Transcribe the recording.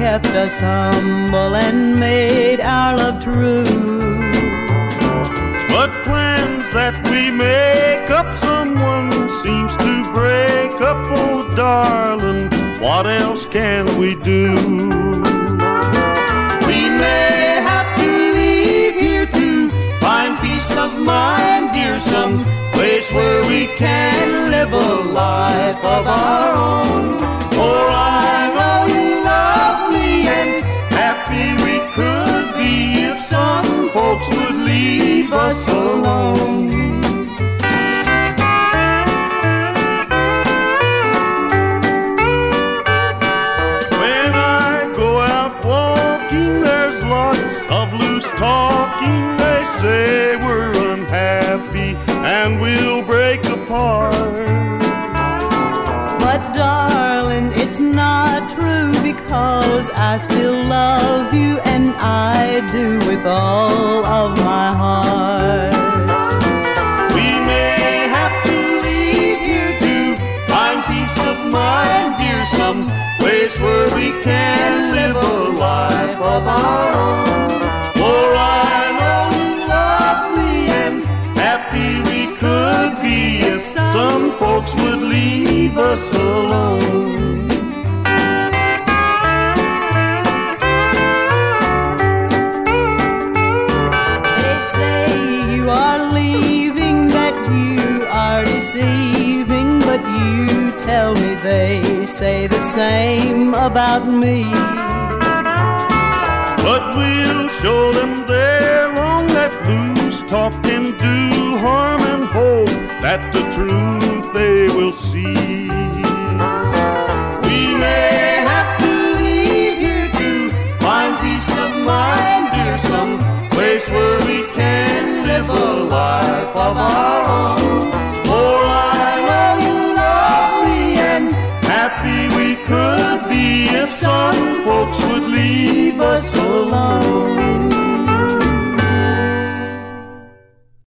kept us humble and made our love true. But plans that we make up, someone seems to break up. Oh, darling, what else can we do? We may have to leave here to find peace of mind, dear, some place where we can live a life of our own. Of loose talking. They say we're unhappy and we'll break apart. But darling, it's not true because I still love you and I do with all of my heart. We may have to leave here to find peace of mind, dear, some place where we can if some folks would leave us alone. They say you are leaving, that you are deceiving, but you tell me they say the same about me. But we'll show them they're wrong that loose talk can do harm that the truth they will see. We may have to leave here to find peace of mind, dear, some place where we can live a life of our own. For I know you love me and happy we could be if some folks